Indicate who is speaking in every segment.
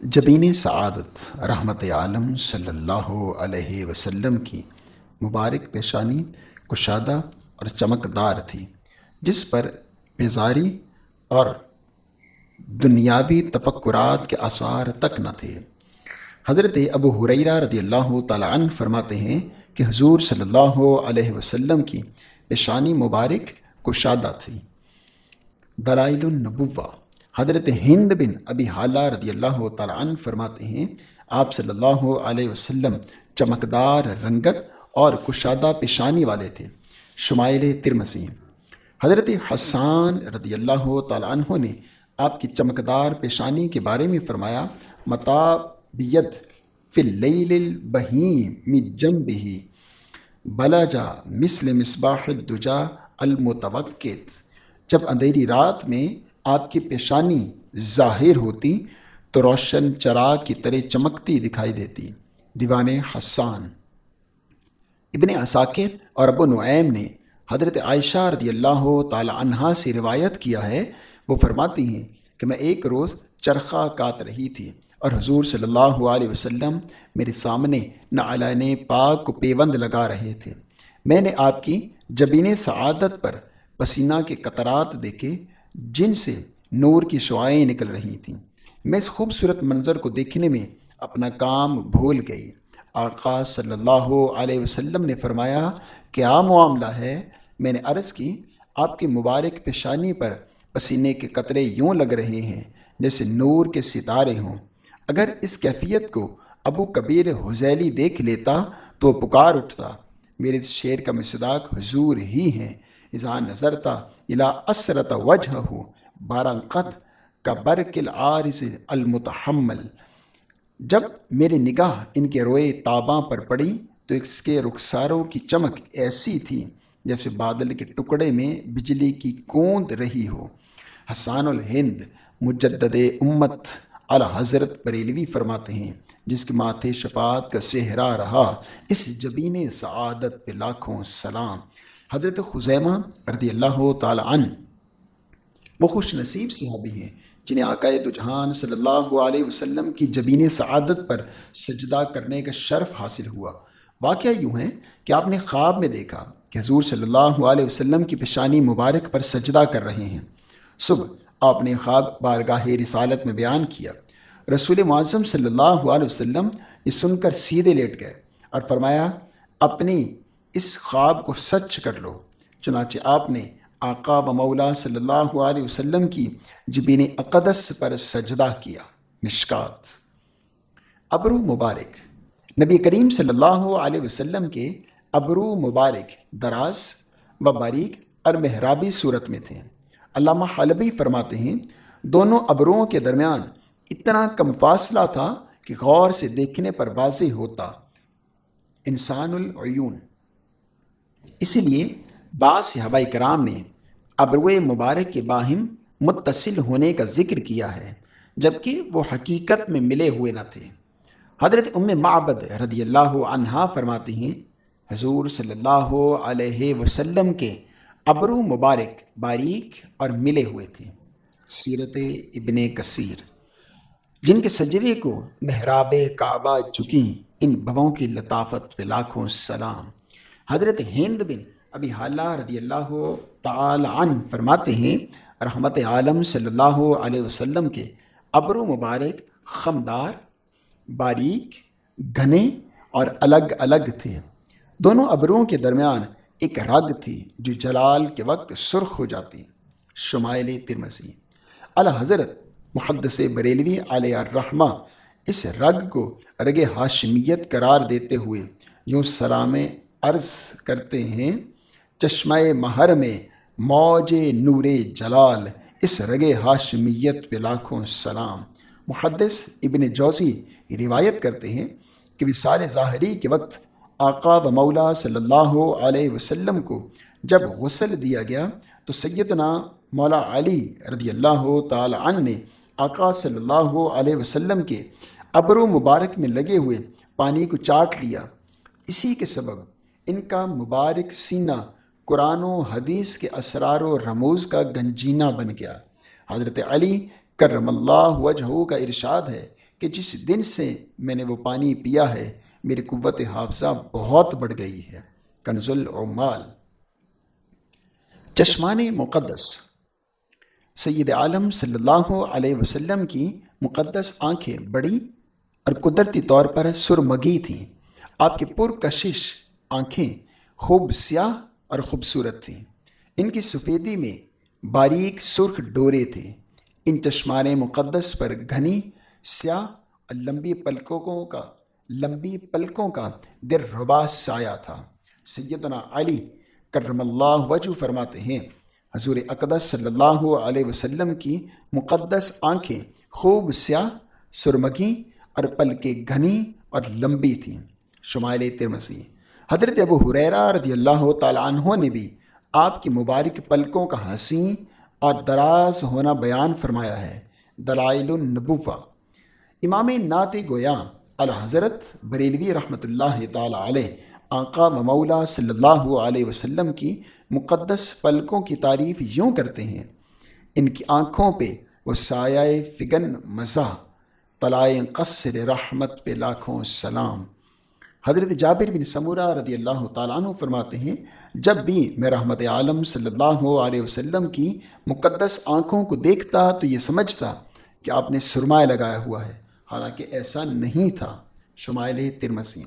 Speaker 1: جبین سعادت، رحمت عالم صلی اللہ علیہ وسلم کی مبارک پیشانی، کشادہ اور چمکدار تھی، جس پر بیزاری اور دنیاوی تفکرات کے آثار تک نہ تھے۔ حضرت ابو حریرہ رضی اللہ تعالیٰ عنہ فرماتے ہیں کہ حضور صلی اللہ علیہ وسلم کی پیشانی مبارک کشادہ تھی۔ دلائل النبوہ حضرت ہند بن ابی حالہ رضی اللہ تعالیٰ عنہ فرماتے ہیں، آپ صلی اللہ علیہ وسلم چمکدار رنگت اور کشادہ پیشانی والے تھے۔ شمائل ترمسی حضرت حسان رضی اللہ تعالیٰ عنہ نے آپ کی چمکدار پیشانی کے بارے میں فرمایا متابیت فی اللیل البہیم جنبہ، بلجا مثل مصباح الدجا المتوقت جب اندھیری رات میں آپ کی پیشانی ظاہر ہوتی تو روشن چراغ کی طرح چمکتی دکھائی دیتی۔ دیوان حسان۔ ابن اساکر اور ابو نعیم نے حضرت عائشہ رضی اللہ تعالی عنہا سے روایت کیا ہے۔ وہ فرماتی ہیں کہ میں ایک روز چرخہ کات رہی تھی اور حضور صلی اللہ علیہ وسلم میرے سامنے نعلین پاک کو پیوند لگا رہے تھے۔ میں نے آپ کی جبین سعادت پر پسینہ کے قطرات دیکھے۔ جن سے نور کی شعائیں نکل رہی تھیں۔ میں اس خوبصورت منظر کو دیکھنے میں اپنا کام بھول گئی۔ آقا صلی اللہ علیہ وسلم نے فرمایا کیا معاملہ ہے۔ میں نے عرض کی، آپ کی مبارک پیشانی پر پسینے کے قطرے یوں لگ رہے ہیں جیسے نور کے ستارے ہوں۔ اگر اس کیفیت کو ابو کبیر حزیلی دیکھ لیتا تو پکار اٹھتا۔ میرے شعر کا مصداق حضور ہی ہیں۔ اذا نظرتا الا اسرت وجہ ہو بارہ کا برکل عارض المتحمل۔ جب میری نگاہ ان کے روئے تاباں پر پڑی تو اس کے رخساروں کی چمک ایسی تھی جیسے بادل کے ٹکڑے میں بجلی کی کوند رہی ہو۔ حسان الہند مجدد امت الحضرت بریلوی فرماتے ہیں، جس کے ماتھے شفاعت کا صحرا رہا، اس جبین سعادت پہ لاکھوں سلام۔ حضرت خزیمہ رضی اللہ تعالی عنہ وہ خوش نصیب صحابی ہیں جنہیں عقائد جہان صلی اللہ علیہ وسلم کی جبین سعادت پر سجدہ کرنے کا شرف حاصل ہوا۔ واقعہ یوں ہے کہ آپ نے خواب میں دیکھا کہ حضور صلی اللہ علیہ وسلم کی پیشانی مبارک پر سجدہ کر رہے ہیں۔ صبح آپ نے خواب بارگاہ رسالت میں بیان کیا۔ رسول معظم صلی اللہ علیہ وسلم یہ سن کر سیدھے لیٹ گئے اور فرمایا، اپنی اس خواب کو سچ کر لو۔ چنانچہ آپ نے آقا و مولا صلی اللہ علیہ وسلم کی جبین اقدس پر سجدہ کیا۔ مشکات۔ ابرو مبارک۔ نبی کریم صلی اللہ علیہ وسلم کے ابرو مبارک دراز و باریک اور محرابی صورت میں تھے۔ علامہ حلبی فرماتے ہیں، دونوں ابروؤں کے درمیان اتنا کم فاصلہ تھا کہ غور سے دیکھنے پر واضح ہوتا۔ انسان العیون۔ اسی لیے بعض صحابہ کرام نے ابرو مبارک کے باہم متصل ہونے کا ذکر کیا ہے، جبکہ وہ حقیقت میں ملے ہوئے نہ تھے۔ حضرت ام معبد رضی اللہ عنہا فرماتی ہیں، حضور صلی اللہ علیہ وسلم کے ابرو مبارک باریک اور ملے ہوئے تھے۔ سیرت ابن کثیر، جن کے سجدے کو محراب کعبہ چکی ان بھووں کی لطافت پہ لاکھوں سلام۔ حضرت ہند بن ابھی حالہ رضی اللہ تعالی عنہ فرماتے ہیں، رحمت عالم صلی اللہ علیہ وسلم کے ابرو مبارک، خمدار، باریک، گھنے اور الگ الگ تھے۔ دونوں ابروؤں کے درمیان ایک رگ تھی جو جلال کے وقت سرخ ہو جاتی۔ شمائل ترمسی الحضرت محدث بریلوی علیہ الرحمہ اس رگ کو رگ ہاشمیت قرار دیتے ہوئے یوں سلام عرض کرتے ہیں، چشمہ مہر میں موج نور جلال، اس رگ ہاشمیت پہ لاکھوں سلام۔ محدث ابن جوزی روایت کرتے ہیں کہ وصال ظاہری کے وقت آقا و مولا صلی اللہ علیہ وسلم کو جب غسل دیا گیا تو سیدنا مولا علی رضی اللہ تعالی عنہ نے آقا صلی اللہ علیہ وسلم کے ابرو مبارک میں لگے ہوئے پانی کو چاٹ لیا۔ اسی کے سبب ان کا مبارک سینہ قرآن و حدیث کے اسرار و رموز کا گنجینہ بن گیا۔ حضرت علی کرم اللہ وجہ کا ارشاد ہے کہ جس دن سے میں نے وہ پانی پیا ہے، میری قوت حافظہ بہت بڑھ گئی ہے۔ کنز العمال۔ چشمان مقدس۔ سید عالم صلی اللہ علیہ وسلم کی مقدس آنکھیں بڑی اور قدرتی طور پر سرمگی تھیں۔ آپ کی پرکشش آنکھیں خوب سیاہ اور خوبصورت تھیں۔ ان کی سفیدی میں باریک سرخ ڈورے تھے۔ ان چشمان مقدس پر گھنی، سیاہ اور لمبی پلکوں کا، لمبی پلکوں کا در ربا سایہ تھا۔ سیدنا علی کرم اللہ وجو فرماتے ہیں، حضور اقدس صلی اللہ علیہ وسلم کی مقدس آنکھیں خوب سیاہ سرمگی اور پلکیں گھنی اور لمبی تھیں۔ شمال ترمسی حضرت ابو حریرہ رضی اللہ تعالیٰ عنہ نے بھی آپ کی مبارک پلکوں کا حسین اور دراز ہونا بیان فرمایا ہے، دلائل النبوہ۔ امام نعت گویا الحضرت بریلوی رحمۃ اللہ تعالیٰ علیہ، آقا و مولا صلی اللہ علیہ وسلم کی مقدس پلکوں کی تعریف یوں کرتے ہیں۔ ان کی آنکھوں پہ وہ سایہ فگن مزہ، طلائے قصر رحمت پہ لاکھوں سلام۔ حضرت جابر بن سمورہ رضی اللہ تعالیٰ عنہ فرماتے ہیں، جب بھی میں رحمت عالم صلی اللہ علیہ وسلم کی مقدس آنکھوں کو دیکھتا تو یہ سمجھتا کہ آپ نے سرمائے لگایا ہوا ہے۔ حالانکہ ایسا نہیں تھا۔ شمائل ترمسی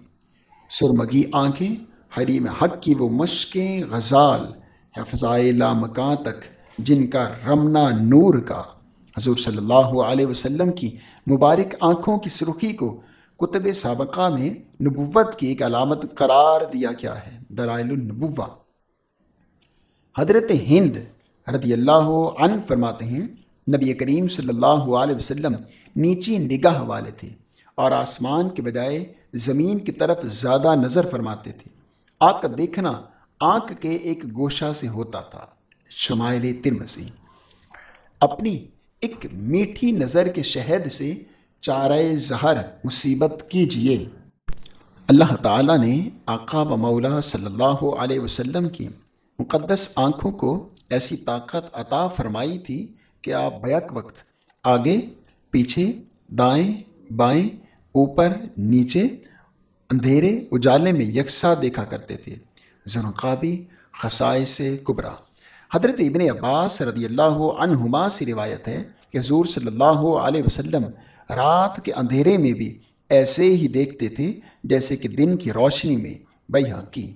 Speaker 1: سرمگی آنکھیں، حریم حق کی وہ مشقیں، غزال یا فضائے تک، جن کا رمنا نور کا۔ حضور صلی اللہ علیہ وسلم کی مبارک آنکھوں کی سرخی کو کتب سابقہ میں نبوت کی ایک علامت قرار دیا کیا ہے، دلائل النبوہ۔ حضرت ہند رضی اللہ عنہ فرماتے ہیں، نبی کریم صلی اللہ علیہ وسلم نیچی نگاہ والے تھے اور آسمان کے بجائے زمین کی طرف زیادہ نظر فرماتے تھے۔ آنکھ کا دیکھنا آنکھ کے ایک گوشہ سے ہوتا تھا، شمائل ترمسی اپنی ایک میٹھی نظر کے شہد سے چارہ زہر مصیبت کیجیے اللہ تعالیٰ نے آقا و مولا صلی اللہ علیہ وسلم کی مقدس آنکھوں کو ایسی طاقت عطا فرمائی تھی کہ آپ بیک وقت آگے، پیچھے، دائیں، بائیں، اوپر، نیچے، اندھیرے، اجالے میں یکساں دیکھا کرتے تھے۔ زنقابی خسائے سے کبرا۔ حضرت ابن عباس رضی اللہ عنہما سے روایت ہے کہ حضور صلی اللہ علیہ وسلم رات کے اندھیرے میں بھی ایسے ہی دیکھتے تھے جیسے کہ دن کی روشنی میں بیاں کی۔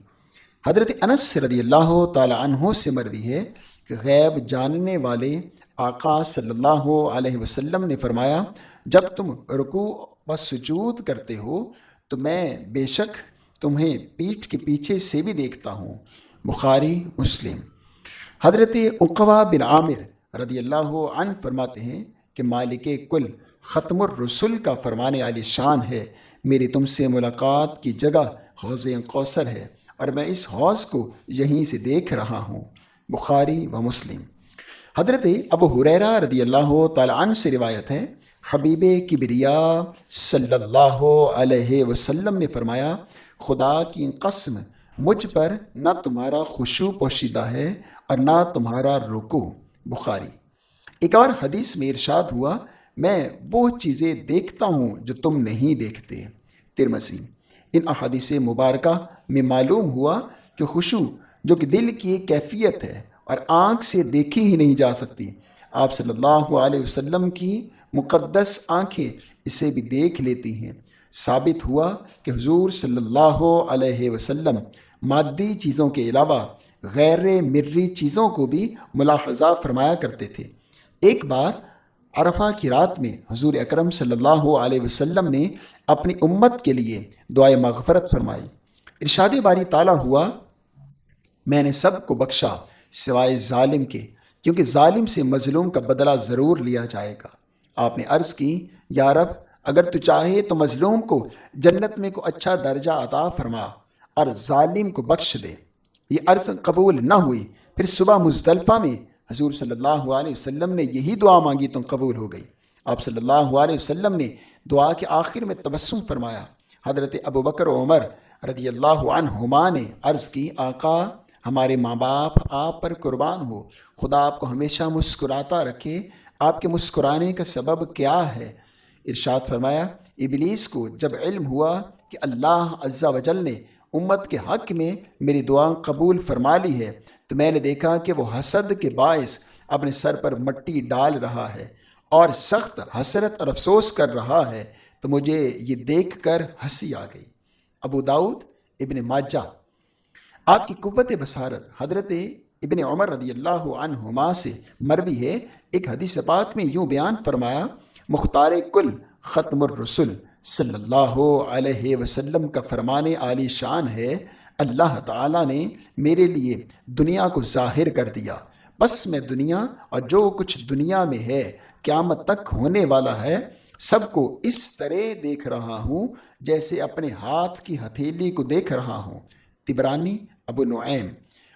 Speaker 1: حضرت انس رضی اللہ تعالی عنہ سے مروی ہے کہ غیب جاننے والے آقا صلی اللہ علیہ وسلم نے فرمایا، جب تم رکوع و سجود کرتے ہو تو میں بے شک تمہیں پیٹھ کے پیچھے سے بھی دیکھتا ہوں۔ بخاری، مسلم۔ حضرت اقوا بن عامر رضی اللہ عنہ فرماتے ہیں کہ مالک کل ختم الرسول کا فرمانے والی شان ہے۔ میری تم سے ملاقات کی جگہ حوض کوثر ہے اور میں اس حوض کو یہیں سے دیکھ رہا ہوں۔ بخاری و مسلم۔ حضرت ابو حریرہ رضی اللہ تعالیٰ عنہ سے روایت ہے۔ حبیب کبریا صلی اللہ علیہ وسلم نے فرمایا، خدا کی قسم، مجھ پر نہ تمہارا خوشو پوشیدہ ہے اور نہ تمہارا رکو۔ بخاری۔ ایک اور حدیث میں ارشاد ہوا میں وہ چیزیں دیکھتا ہوں جو تم نہیں دیکھتے۔ ترمسی ان احادیث مبارکہ میں معلوم ہوا کہ خوشو جو کہ دل کی ایک کیفیت ہے اور آنکھ سے دیکھی ہی نہیں جا سکتی۔ آپ صلی اللہ علیہ وسلم کی مقدس آنکھیں اسے بھی دیکھ لیتی ہیں۔ ثابت ہوا کہ حضور صلی اللہ علیہ وسلم مادی چیزوں کے علاوہ غیر مری چیزوں کو بھی ملاحظہ فرمایا کرتے تھے۔ ایک بار عرفہ کی رات میں حضور اکرم صلی اللہ علیہ وسلم نے اپنی امت کے لیے دعائے مغفرت فرمائی۔ ارشاد باری تعالیٰ ہوا، میں نے سب کو بخشا سوائے ظالم کے، کیونکہ ظالم سے مظلوم کا بدلہ ضرور لیا جائے گا۔ آپ نے عرض کی، یا رب، اگر تو چاہے تو مظلوم کو جنت میں کو اچھا درجہ عطا فرما اور ظالم کو بخش دے۔ یہ عرض قبول نہ ہوئی، پھر صبح مزدلفہ میں حضور صلی اللہ علیہ وسلم نے یہی دعا مانگی تو قبول ہو گئی۔ آپ صلی اللہ علیہ وسلم نے دعا کے آخر میں تبسم فرمایا۔ حضرت ابو بکر و عمر رضی اللہ عنہما نے عرض کی، آقا، ہمارے ماں باپ آپ پر قربان ہو۔ خدا آپ کو ہمیشہ مسکراتا رکھے۔ آپ کے مسکرانے کا سبب کیا ہے؟ ارشاد فرمایا، ابلیس کو جب علم ہوا کہ اللہ عزا وجل نے امت کے حق میں میری دعا قبول فرما لی ہے تو میں نے دیکھا کہ وہ حسد کے باعث اپنے سر پر مٹی ڈال رہا ہے اور سخت حسرت اور افسوس کر رہا ہے، تو مجھے یہ دیکھ کر ہنسی آ گئی۔ ابو داود ابن ماجہ، آپ کی قوت بصارت حضرت ابن عمر رضی اللہ عنہما سے مروی ہے۔ ایک حدیث پاک میں یوں بیان فرمایا، مختار کل ختم الرسل صلی اللہ علیہ وسلم کا فرمان عالی شان ہے۔ اللہ تعالیٰ نے میرے لیے دنیا کو ظاہر کر دیا۔ بس میں دنیا اور جو کچھ دنیا میں ہے، قیامت تک ہونے والا ہے، سب کو اس طرح دیکھ رہا ہوں جیسے اپنے ہاتھ کی ہتھیلی کو دیکھ رہا ہوں۔ تبرانی ابو نعیم،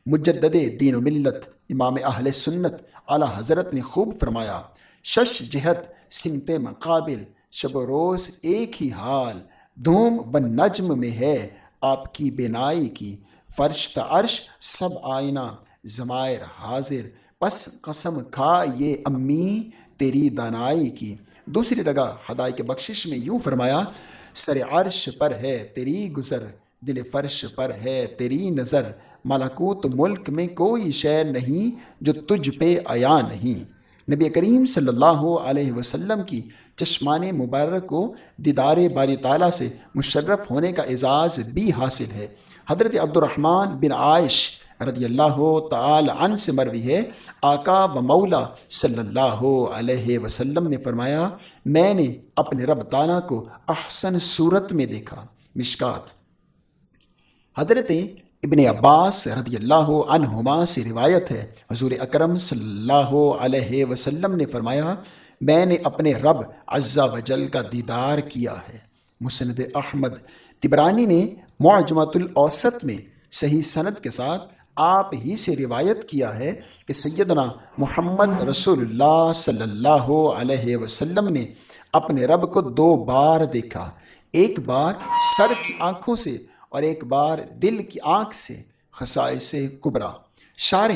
Speaker 1: مجدد دین و ملت، امام اہل سنت، اعلیٰ حضرت نے خوب فرمایا۔ شش جہت سمت مقابل، شب و روز ایک ہی حال، دھوم و نجم میں ہے۔ آپ کی بینائی کی فرش عرش سب آئینہ زمائر حاضر، پس قسم کھا یہ امی تیری دانائی کی۔ دوسری جگہ ہدائی کے بخشش میں یوں فرمایا، سر عرش پر ہے تیری گزر، دل فرش پر ہے تیری نظر۔ ملکوت ملک میں کوئی شے نہیں جو تجھ پہ آیا نہیں۔ نبی کریم صلی اللہ علیہ وسلم کی چشمان مبارک کو دیدار باری تعالیٰ سے مشرف ہونے کا اعزاز بھی حاصل ہے۔ حضرت عبد الرحمن بن عائش رضی اللہ تعالی عنہ سے مروی ہے۔ آقا و مولا صلی اللہ علیہ وسلم نے فرمایا، میں نے اپنے رب تعالیٰ کو احسن صورت میں دیکھا۔ مشکات۔ حضرت ابن عباس رضی اللہ عنہما سے روایت ہے۔ حضور اکرم صلی اللہ علیہ وسلم نے فرمایا، میں نے اپنے رب عزا وجل کا دیدار کیا ہے۔ مسند احمد تبرانی نے معجمت الاوسط میں صحیح صنعت کے ساتھ آپ ہی سے روایت کیا ہے کہ سیدنا محمد رسول اللہ صلی اللہ علیہ وسلم نے اپنے رب کو دو بار دیکھا۔ ایک بار سر کی آنکھوں سے اور ایک بار دل کی آنکھ سے خسائے سے کبرا۔ شار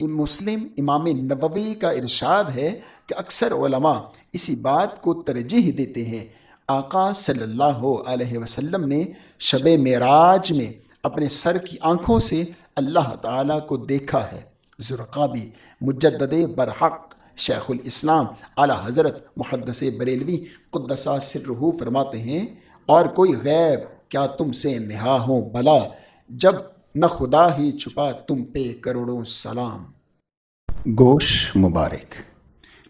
Speaker 1: مسلم امام نبوی کا ارشاد ہے کہ اکثر علماء اسی بات کو ترجیح دیتے ہیں۔ آقا صلی اللہ علیہ وسلم نے شب معراج میں اپنے سر کی آنکھوں سے اللہ تعالیٰ کو دیکھا ہے۔ ذرقابی مجدد برحق شیخ الاسلام اعلیٰ حضرت محدث بریلوی قدسہ سرہو فرماتے ہیں، اور کوئی غیب کیا تم سے نہا ہو بلا جب نہ خدا ہی چھپا تم پہ کروڑوں سلام۔ گوش مبارک۔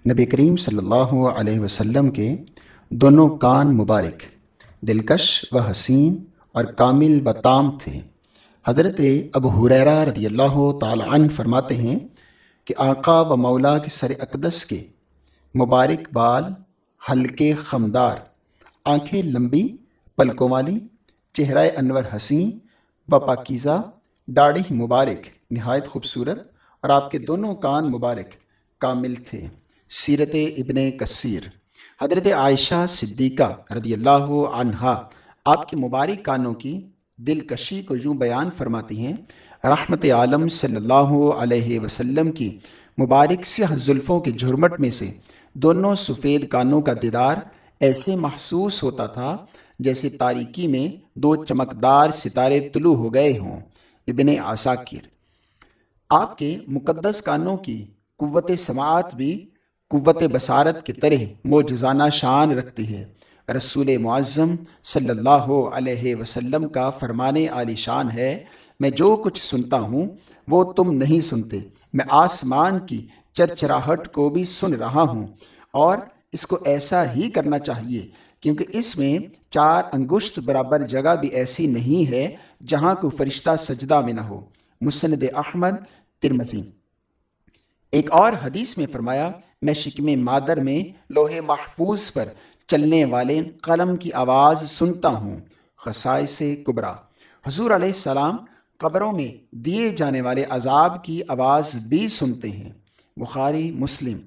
Speaker 1: نبی کریم صلی اللہ علیہ وسلم کے دونوں کان مبارک، دلکش و حسین اور کامل و تام تھے۔ حضرت ابو حریرہ رضی اللہ تعالی عنہ فرماتے ہیں کہ آقا و مولا کے سر اقدس کے مبارک بال ہلکے خمدار، آنکھیں لمبی، پلکوں والی چہرہ انور حسین و پاکیزہ ڈاڑھی مبارک، نہایت خوبصورت اور آپ کے دونوں کان مبارک کامل تھے۔ سیرت ابن کثیر۔ حضرت عائشہ صدیقہ رضی اللہ عنہا آپ کے مبارک کانوں کی دلکشی کو یوں بیان فرماتی ہیں، رحمت عالم صلی اللہ علیہ وسلم کی مبارک سیاہ زلفوں کے جھرمٹ میں سے دونوں سفید کانوں کا دیدار ایسے محسوس ہوتا تھا جیسے تاریکی میں دو چمکدار ستارے طلوع ہو گئے ہوں۔ ابن عساکر۔ آپ کے مقدس کانوں کی قوت سماعت بھی قوت بصارت کے طرح موجزانہ شان رکھتی ہے۔ رسول معظم صلی اللہ علیہ وسلم کا فرمان عالی شان ہے۔ میں جو کچھ سنتا ہوں وہ تم نہیں سنتے۔ میں آسمان کی چرچراہٹ کو بھی سن رہا ہوں اور اس کو ایسا ہی کرنا چاہیے کیونکہ اس میں چار انگشت برابر جگہ بھی ایسی نہیں ہے جہاں کو فرشتہ سجدہ میں نہ ہو۔ مسند احمد ترمزی ایک اور حدیث میں فرمایا، میں شکم مادر میں لوہے محفوظ پر چلنے والے قلم کی آواز سنتا ہوں۔ خسائے سے کبرا۔ حضور علیہ السلام قبروں میں دیے جانے والے عذاب کی آواز بھی سنتے ہیں۔ بخاری، مسلم۔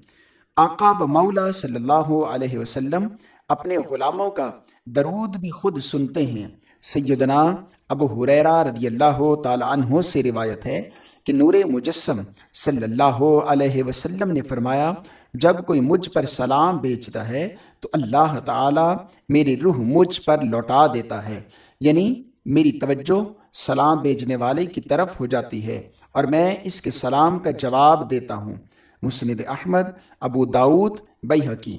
Speaker 1: آقا و مولا صلی اللہ علیہ وسلم اپنے غلاموں کا درود بھی خود سنتے ہیں۔ سیدنا ابو حریرہ رضی اللہ تعالی عنہ سے روایت ہے کہ نور مجسم صلی اللہ علیہ وسلم نے فرمایا، جب کوئی مجھ پر سلام بیچتا ہے تو اللہ تعالی میری روح مجھ پر لوٹا دیتا ہے۔ یعنی میری توجہ سلام بیچنے والے کی طرف ہو جاتی ہے اور میں اس کے سلام کا جواب دیتا ہوں۔ مسند احمد، ابو داود بیحقی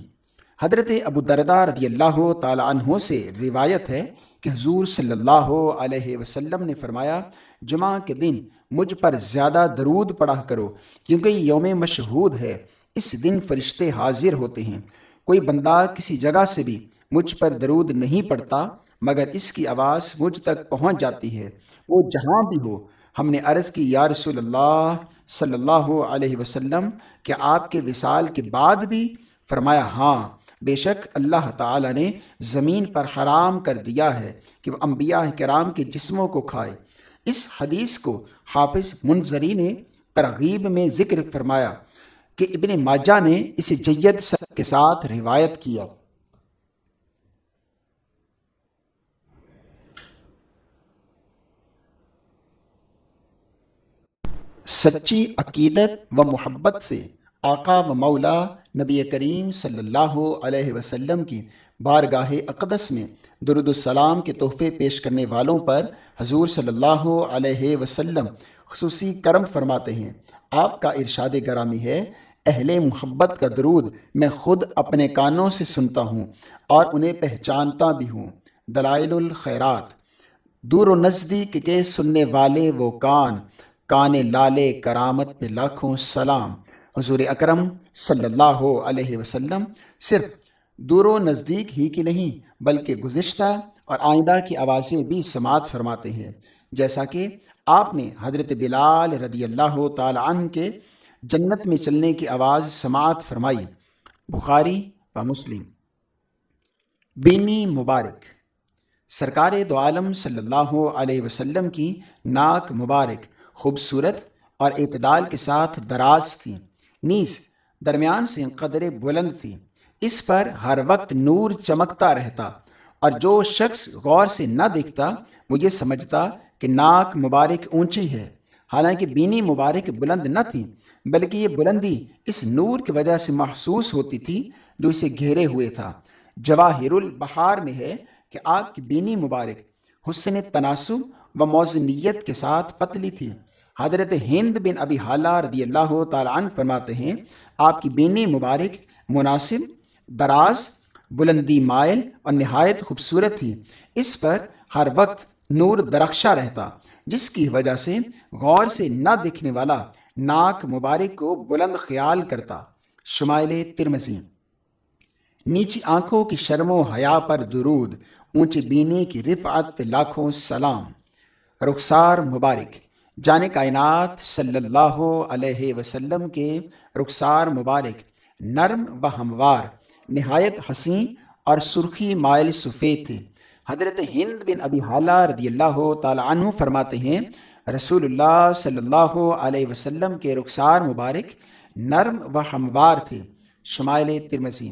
Speaker 1: حضرت ابو دردار رضی اللہ تعالی عنہ سے روایت ہے کہ حضور صلی اللہ علیہ وسلم نے فرمایا، جمعہ کے دن مجھ پر زیادہ درود پڑھا کرو، کیونکہ یہ یوم مشہود ہے، اس دن فرشتے حاضر ہوتے ہیں۔ کوئی بندہ کسی جگہ سے بھی مجھ پر درود نہیں پڑتا مگر اس کی آواز مجھ تک پہنچ جاتی ہے۔ وہ جہاں بھی ہو، ہم نے عرض کی، یا رسول اللہ صلی اللہ علیہ وسلم کہ آپ کے وصال کے بعد بھی؟ فرمایا ہاں۔ بے شک اللہ تعالی نے زمین پر حرام کر دیا ہے کہ وہ انبیاء کرام کے جسموں کو کھائے۔ اس حدیث کو حافظ منظری نے ترغیب میں ذکر فرمایا کہ ابن ماجہ نے اسے جید کے ساتھ روایت کیا۔ سچی عقیدت و محبت سے آقا و مولا نبی کریم صلی اللہ علیہ وسلم کی بارگاہ اقدس میں درد السلام کے تحفے پیش کرنے والوں پر حضور صلی اللہ علیہ وسلم خصوصی کرم فرماتے ہیں۔ آپ کا ارشاد گرامی ہے، اہل محبت کا درود میں خود اپنے کانوں سے سنتا ہوں اور انہیں پہچانتا بھی ہوں۔ دلائل الخیرات۔ دور و نزدیک کے سننے والے وہ کان کان لالے کرامت پہ لاکھوں سلام۔ حضور اکرم صلی اللہ علیہ وسلم صرف دور و نزدیک ہی کی نہیں، بلکہ گزشتہ اور آئندہ کی آوازیں بھی سماعت فرماتے ہیں۔ جیسا کہ آپ نے حضرت بلال رضی اللہ تعالی عنہ کے جنت میں چلنے کی آواز سماعت فرمائی، بخاری و مسلم۔ بینی مبارک۔ سرکار دو عالم صلی اللہ علیہ وسلم کی ناک مبارک، خوبصورت اور اعتدال کے ساتھ دراز تھی نیز درمیان سے قدر بلند تھی۔ اس پر ہر وقت نور چمکتا رہتا اور جو شخص غور سے نہ دیکھتا، وہ یہ سمجھتا کہ ناک مبارک اونچی ہے۔ حالانکہ بینی مبارک بلند نہ تھی، بلکہ یہ بلندی اس نور کی وجہ سے محسوس ہوتی تھی جو اسے گھیرے ہوئے تھا۔ جواہر البہار میں ہے کہ آپ کی بینی مبارک حسن تناسب و موزنیت کے ساتھ پتلی تھی۔ حضرت ہند بن ابی حالہ رضی اللہ تعالیٰ عنہ فرماتے ہیں، آپ کی بینی مبارک، مناسب، دراز، بلندی مائل اور نہایت خوبصورت تھی۔ اس پر ہر وقت نور درخشہ رہتا، جس کی وجہ سے غور سے نہ دیکھنے والا ناک مبارک کو بلند خیال کرتا۔ شمائل ترمزی نیچی آنکھوں کی شرم و حیا پر درود اونچے بینے کی رفعت پہ لاکھوں سلام۔ رخسار مبارک۔ جان کائنات صلی اللہ علیہ وسلم کے رخسار مبارک، نرم و ہموار، نہایت حسین اور سرخی مائل سفید تھے۔ حضرت ہند بن ابی حالہ رضی اللہ تعالی عنہ فرماتے ہیں رسول اللہ صلی اللہ علیہ وسلم کے رخسار مبارک نرم و ہموار تھے۔ شمائل ترمزی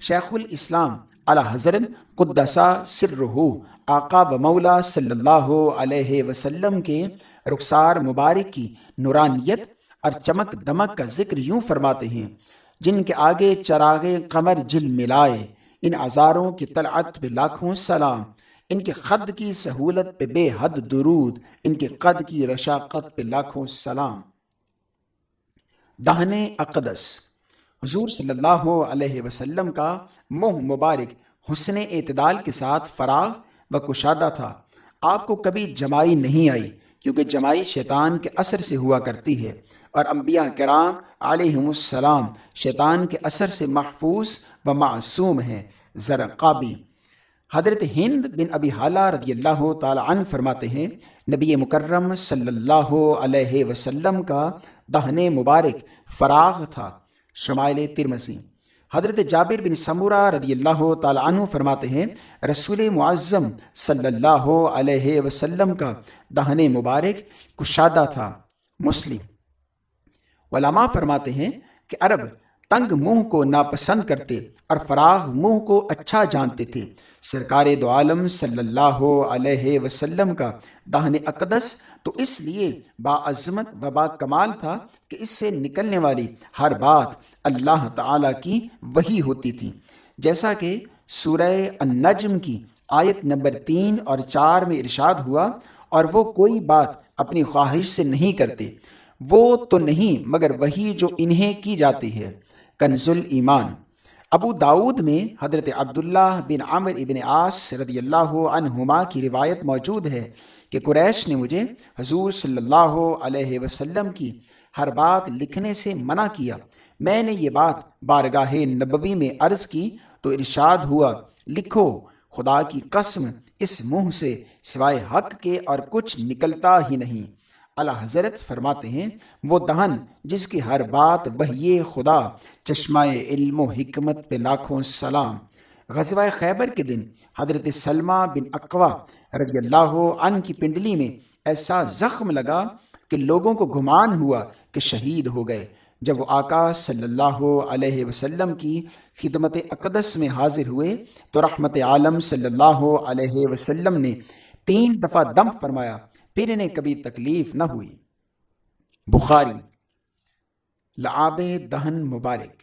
Speaker 1: شیخ الاسلام علی حضرت قدسہ سر آقا و مولا صلی اللہ علیہ وسلم کے رخسار مبارک کی نورانیت اور چمک دمک کا ذکر یوں فرماتے ہیں، جن کے آگے چراغ قمر جل ملائے، ان ازاروں کی طلعت پہ لاکھوں سلام، ان کے قد کی سہولت پہ بے حد درود، ان کے قد کی رشاقت پہ لاکھوں سلام۔ دہن اقدس۔ حضور صلی اللہ علیہ وسلم کا منہ مبارک حسن اعتدال کے ساتھ فراغ و کشادہ تھا۔ آپ کو کبھی جمائی نہیں آئی۔ کیونکہ جمائی شیطان کے اثر سے ہوا کرتی ہے اور انبیاء کرام علیہم السلام شیطان کے اثر سے محفوظ و معصوم ہیں۔ ذرا قابی۔ حضرت ہند بن ابی حالہ رضی اللہ تعالی عنہ فرماتے ہیں، نبی مکرم صلی اللہ علیہ وسلم کا دہن مبارک فراغ تھا۔ شمائل ترمسی حضرت جابر بن سمورہ رضی اللہ تعالیٰ عنہ فرماتے ہیں، رسول معظم صلی اللہ علیہ وسلم کا دہن مبارک کشادہ تھا، مسلم۔ علماء فرماتے ہیں کہ عرب تنگ منہ کو ناپسند کرتے اور فراغ منہ کو اچھا جانتے تھے۔ سرکار دو عالم صلی اللہ علیہ وسلم کا دہن اقدس تو اس لیے با عظمت و با کمال تھا کہ اس سے نکلنے والی ہر بات اللہ تعالیٰ کی وہی ہوتی تھی۔ جیسا کہ سورہ النجم کی آیت نمبر تین اور چار میں ارشاد ہوا، اور وہ کوئی بات اپنی خواہش سے نہیں کرتے، وہ تو نہیں مگر وہی جو انہیں کی جاتی ہے۔ کنز ایمان۔ ابو داود میں حضرت عبداللہ بن عامر ابن آس رضی اللہ عنہما کی روایت موجود ہے کہ قریش نے مجھے حضور صلی اللہ علیہ وسلم کی ہر بات لکھنے سے منع کیا۔ میں نے یہ بات بارگاہ نبوی میں عرض کی تو ارشاد ہوا، لکھو، خدا کی قسم اس منہ سے سوائے حق کے اور کچھ نکلتا ہی نہیں۔ اللہ حضرت فرماتے ہیں، وہ دہن جس کی ہر بات وہی خدا، چشمہ علم و حکمت پہ لاکھوں سلام۔ غزوہ خیبر کے دن حضرت سلمہ بن اقوا رضی اللہ عنہ کی پنڈلی میں ایسا زخم لگا کہ لوگوں کو گمان ہوا کہ شہید ہو گئے۔ جب وہ آقا صلی اللہ علیہ وسلم کی خدمت اقدس میں حاضر ہوئے تو رحمت عالم صلی اللہ علیہ وسلم نے تین دفعہ دم فرمایا۔ پھر انہیں کبھی تکلیف نہ ہوئی۔ بخاری، لعاب دہن مبارک۔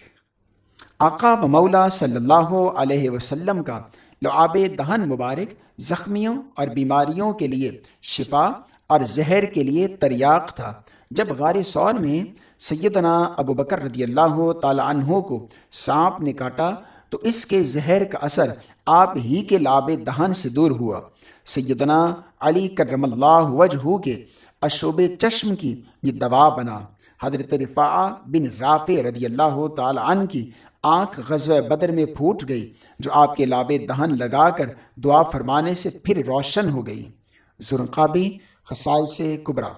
Speaker 1: آقا و مولا صلی اللہ علیہ وسلم کا لعاب دہن مبارک زخمیوں اور بیماریوں کے لیے شفا اور زہر کے لیے تریاق تھا۔ جب غار سور میں سیدنا ابو بکر رضی اللہ تعالی عنہ کو سانپ نے کاٹا تو اس کے زہر کا اثر آپ ہی کے لاب دہن سے دور ہوا۔ سیدنا علی کرم اللہ وجہ کے اشوب چشم کی یہ دوا بنا۔ حضرت رفاع بن رافع رضی اللہ تعالی عنہ کی آنکھ غزوہ بدر میں پھوٹ گئی، جو آپ کے لاب دہن لگا کر دعا فرمانے سے پھر روشن ہو گئی۔ زرقابی خسائے سے کبرا۔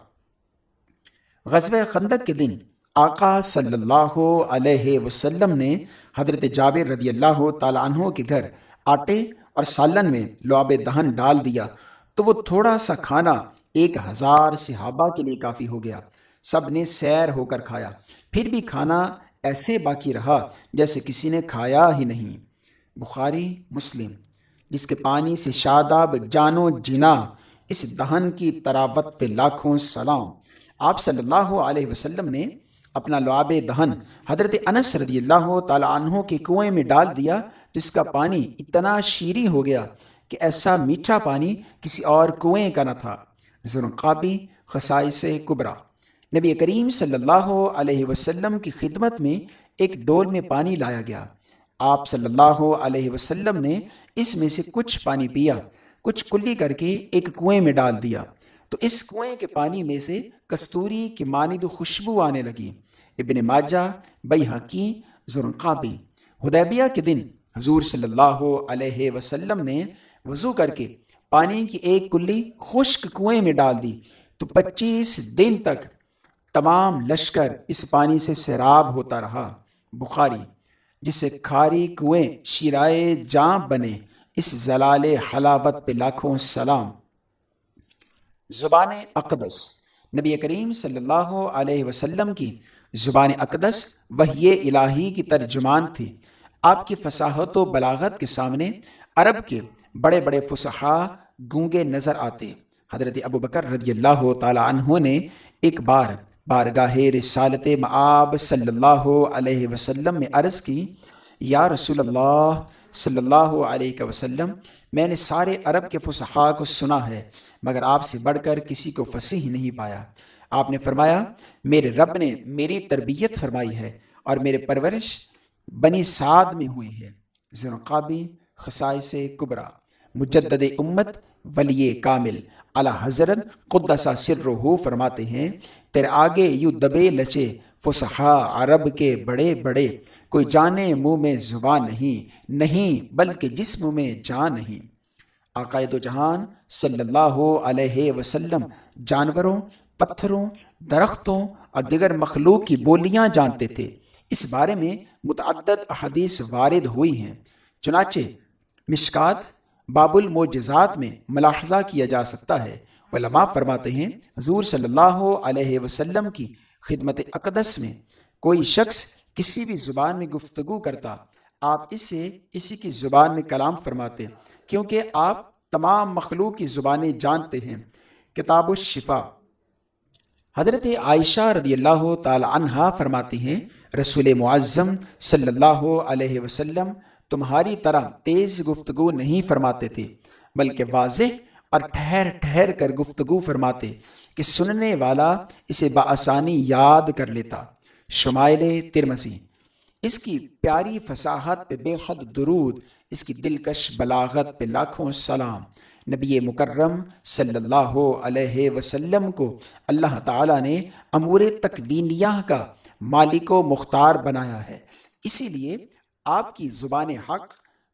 Speaker 1: غزوہ خندق کے دن آقا صلی اللہ علیہ وسلم نے حضرت جابر رضی اللہ تعالیٰ عنہ کے گھر آٹے اور سالن میں لعاب دہن ڈال دیا تو وہ تھوڑا سا کھانا ایک ہزار صحابہ کے لیے کافی ہو گیا۔ سب نے سیر ہو کر کھایا۔ پھر بھی کھانا ایسے باقی رہا جیسے کسی نے کھایا ہی نہیں۔ بخاری، مسلم۔ جس کے پانی سے شاداب، جانو، جنا، اس دہن کی تراوت پہ لاکھوں سلام۔ آپ صلی اللہ علیہ وسلم نے اپنا لعاب دہن حضرت انس رضی اللہ تعالیٰ عنہ کے کنویں میں ڈال دیا، جس کا پانی اتنا شیریں ہو گیا کہ ایسا میٹھا پانی کسی اور کنویں کا نہ تھا۔ ذرقابی خسائی سے کبرا۔ نبی کریم صلی اللہ علیہ وسلم کی خدمت میں ایک ڈول میں پانی لایا گیا۔ آپ صلی اللہ علیہ وسلم نے اس میں سے کچھ پانی پیا، کچھ کلی کر کے ایک کنویں میں ڈال دیا۔ تو اس کنویں کے پانی میں سے کستوری کی مانند خوشبو آنے لگی۔ ابن ماجہ بئی حقی ذرقابی ہدیبیہ کے دن حضور صلی اللہ علیہ وسلم نے وضو کر کے پانی کی ایک کلی خشک کنویں میں ڈال دی۔ تو پچیس دن تک تمام لشکر اس پانی سے سیراب ہوتا رہا۔ بخاری جسے کھاری کنویں شیرائے جاں بنے، اس زلال حلاوت پہ لاکھوں سلام۔ زبان اقدس، نبی کریم صلی اللہ علیہ وسلم کی زبان اقدس وہی الہی کی ترجمان تھی۔ آپ کی فصاحت و بلاغت کے سامنے عرب کے بڑے بڑے فصحا گونگے نظر آتے۔ حضرت ابو بکر رضی اللہ تعالی عنہ نے ایک بار بارگاہ رسالت معاب صلی اللہ علیہ وسلم میں عرض کی، یا رسول اللہ صلی اللہ علیہ وسلم، میں نے سارے عرب کے فصحا کو سنا ہے، مگر آپ سے بڑھ کر کسی کو فصیح نہیں پایا۔ آپ نے فرمایا میرے رب نے میری تربیت فرمائی ہے اور میرے پرورش بنی سعد میں ہوئی ہے۔ زرقابی خسائے سے کبرا، مجدد امت، ولی کامل۔ اللہ حضرت قدسہ سر ہو فرماتے ہیں، تیرے آگے یوں دبے لچے فسحا عرب کے بڑے بڑے۔ کوئی جانے منہ میں زبان نہیں نہیں بلکہ جسم میں جان نہیں۔ عقائد و جہان، صلی اللہ علیہ وسلم، جانوروں پتھروں، درختوں اور دیگر مخلوق کی بولیاں جانتے تھے۔ اس بارے میں متعدد احادیث وارد ہوئی ہیں۔ چنانچہ، مشکات باب الموجزات میں ملاحظہ کیا جا سکتا ہے۔ علماء فرماتے ہیں، حضور صلی اللہ علیہ وسلم کی خدمت اقدس میں کوئی شخص کسی بھی زبان میں گفتگو کرتا، آپ اسے اسی کی زبان میں کلام فرماتے، کیونکہ آپ تمام مخلوق کی زبانیں جانتے ہیں۔ کتاب الشفا حضرت عائشہ رضی اللہ تعالی عنہ فرماتی ہیں، رسول معظم صلی اللہ علیہ وسلم تمہاری طرح تیز گفتگو نہیں فرماتے تھے، بلکہ واضح اور ٹھہر ٹھہر کر گفتگو فرماتے کہ سننے والا اسے بآسانی یاد کر لیتا۔ شمائل ترمسی اس کی پیاری فصاحت پہ بے حد درود، اس کی دلکش بلاغت پہ لاکھوں سلام۔ نبی مکرم صلی اللہ علیہ وسلم کو اللہ تعالیٰ نے امور تکوینیہ کا مالک و مختار بنایا ہے۔ اسی لیے آپ کی زبان حق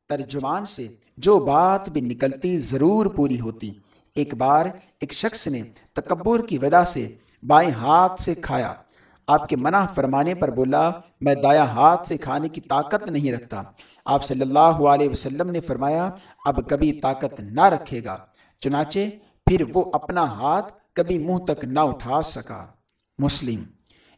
Speaker 1: ترجمان سے جو بات بھی نکلتی ضرور پوری ہوتی۔ ایک بار ایک شخص نے تکبر کی وجہ سے بائیں ہاتھ سے کھایا۔ آپ کے منع فرمانے پر بولا، میں دایا ہاتھ سے کھانے کی طاقت نہیں رکھتا۔ آپ صلی اللہ علیہ وسلم نے فرمایا، اب کبھی طاقت نہ رکھے گا، چنانچہ پھر وہ اپنا ہاتھ کبھی منہ تک نہ اٹھا سکا۔ مسلم،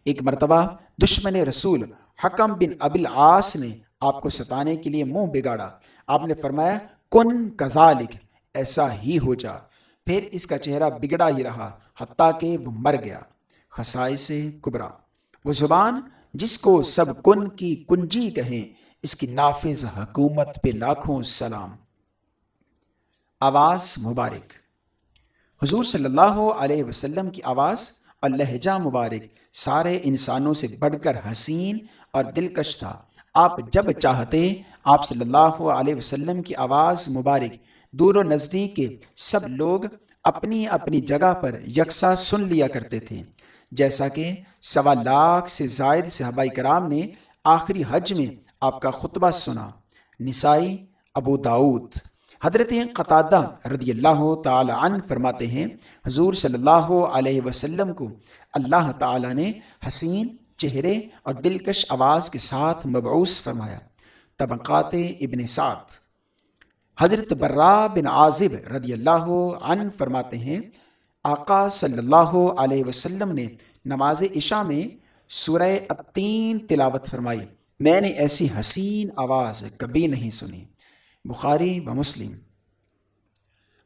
Speaker 1: ایک مرتبہ دشمن رسول حکم بن ابل آس نے آپ کو ستانے کے لیے منہ بگاڑا۔ آپ نے فرمایا، کن کزالک ایسا ہی ہو جا۔ پھر اس کا چہرہ بگڑا ہی رہا، حتیٰ کہ وہ مر گیا۔ خسائی کبرا۔ وہ زبان جس کو سب کن کی کنجی کہیں، اس کی نافذ حکومت پہ لاکھوں سلام۔ آواز مبارک۔ حضور صلی اللہ علیہ وسلم کی آواز اور لہجہ مبارک سارے انسانوں سے بڑھ کر حسین اور دلکش تھا۔ آپ جب چاہتے، آپ صلی اللہ علیہ وسلم کی آواز مبارک دور و نزدیک کے سب لوگ اپنی اپنی جگہ پر یکساں سن لیا کرتے تھے۔ جیسا کہ سوا لاکھ سے زائد صحابہ کرام نے آخری حج میں آپ کا خطبہ سنا۔ نسائی، ابو داود حضرت قطادہ رضی اللہ تعالی عنہ فرماتے ہیں، حضور صلی اللہ علیہ وسلم کو اللہ تعالی نے حسین، چہرے اور دلکش آواز کے ساتھ مبعوث فرمایا۔ طبقات ابن سعد۔ حضرت برا بن عازب رضی اللہ عنہ فرماتے ہیں آقا صلی اللہ علیہ وسلم نے نماز عشاء میں سورہ التین تلاوت فرمائی۔ میں نے ایسی حسین آواز کبھی نہیں سنی۔ بخاری و مسلم۔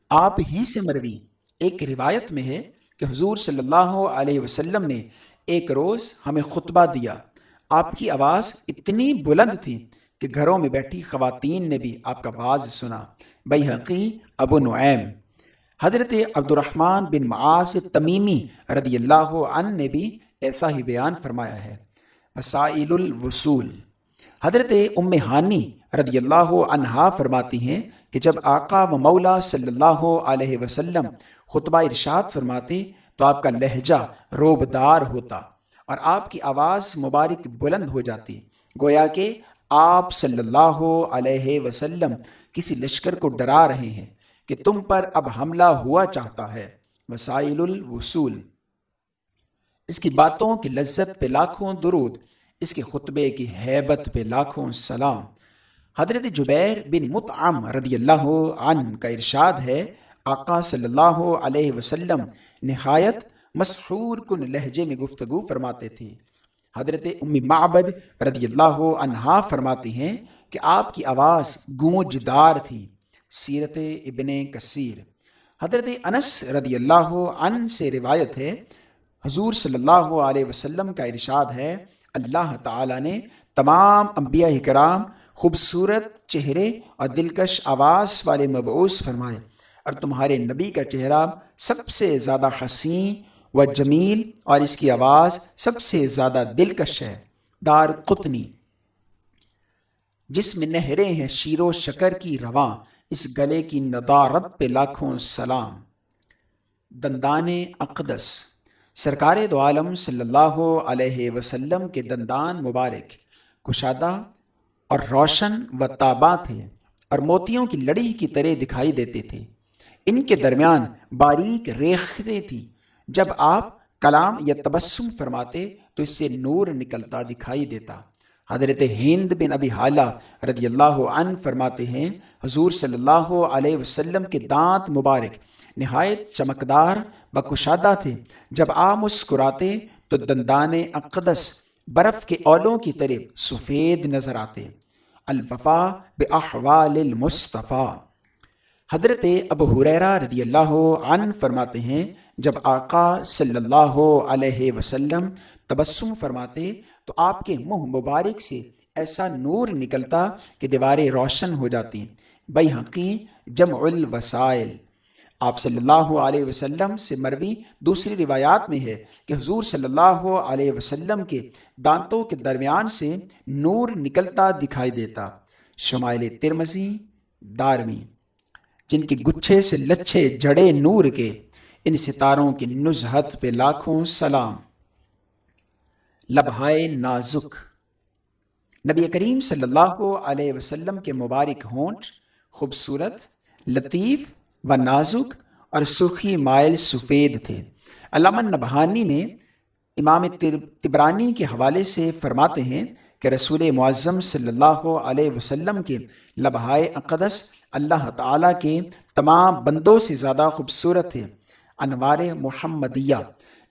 Speaker 1: آپ ہی سے مروی۔ ایک روایت میں ہے کہ حضور صلی اللہ علیہ وسلم نے ایک روز ہمیں خطبہ دیا۔ آپ کی آواز اتنی بلند تھی کہ گھروں میں بیٹھی خواتین نے بھی آپ کا باز سنا۔ بھائی حقی ابو نعیم۔ حضرت عبد الرحمن بن معاذ تمیمی رضی اللہ عنہ نے بھی ایسا ہی بیان فرمایا ہے۔ وسائل الوصول۔ حضرت ام ہانی رضی اللہ عنہا فرماتی ہیں کہ جب آقا و مولا صلی اللہ علیہ وسلم خطبہ ارشاد فرماتے تو آپ کا لہجہ روبدار ہوتا اور آپ کی آواز مبارک بلند ہو جاتی۔ گویا کہ آپ صلی اللہ علیہ وسلم کسی لشکر کو ڈرا رہے ہیں۔ کہ تم پر اب حملہ ہوا چاہتا ہے۔ وسائل الوصول۔ اس کی باتوں کی لذت پہ لاکھوں درود۔ اس کے خطبے کی حیبت پہ لاکھوں سلام۔ حضرت جبیر بن متعم رضی اللہ عنہ کا ارشاد ہے، آقا صلی اللہ علیہ وسلم نہایت مسحور کن لہجے میں گفتگو فرماتے تھے۔ حضرت ام معبد رضی اللہ عنہا فرماتی ہیں کہ آپ کی آواز گونجدار تھی۔ سیرت ابن کثیر۔ حضرت انس رضی اللہ عنہ سے روایت ہے، حضور صلی اللہ علیہ وسلم کا ارشاد ہے، اللہ تعالیٰ نے تمام انبیاء کرام خوبصورت چہرے اور دلکش آواز والے مبعوث فرمائے۔ اور تمہارے نبی کا چہرہ سب سے زیادہ حسین و جمیل اور اس کی آواز سب سے زیادہ دلکش ہے، دار قطنی۔ جس میں نہریں ہیں، شیر و شکر کی رواں۔ اس گلے کی ندارت پہ لاکھوں سلام۔ دندان اقدس۔ سرکار دو عالم صلی اللہ علیہ وسلم کے دندان مبارک، کشادہ اور روشن و تاباں تھے اور موتیوں کی لڑی کی طرح دکھائی دیتے تھے۔ ان کے درمیان باریک ریختیں تھی جب آپ کلام یا تبسم فرماتے تو اس سے نور نکلتا دکھائی دیتا۔ حضرت ہند بن ابی حالہ رضی اللہ عنہ فرماتے ہیں، حضور صلی اللہ علیہ وسلم کے دانت مبارک نہایت چمکدار کشادہ تھے۔ جب آپ مسکراتے تو دندان اقدس برف کے اولوں کی طرح سفید نظر آتے۔ الوفا باحوال المصطفیٰ۔ حضرت ابو حریرہ رضی اللہ عنہ فرماتے ہیں، جب آقا صلی اللہ علیہ وسلم تبسم فرماتے تو آپ کے منہ مبارک سے ایسا نور نکلتا کہ دیواریں روشن ہو جاتی بئی حقی جمع الوسائل۔ آپ صلی اللہ علیہ وسلم سے مروی دوسری روایات میں ہے کہ حضور صلی اللہ علیہ وسلم کے دانتوں کے درمیان سے نور نکلتا دکھائی دیتا۔ شمائل ترمزی دارمی۔ جن کے گچھے سے لچھے جڑے نور کے، ان ستاروں کی نزہت پہ لاکھوں سلام۔ لبہائے نازک۔ نبی کریم صلی اللہ علیہ وسلم کے مبارک ہونٹ، خوبصورت، لطیف و نازک اور سرخی مائل سفید تھے۔ علامہ نبہانی میں امام تبرانی کے حوالے سے فرماتے ہیں کہ رسول معظم صلی اللہ علیہ وسلم کے لبہائے اقدس اللہ تعالیٰ کے تمام بندوں سے زیادہ خوبصورت تھے۔ انوار محمدیہ۔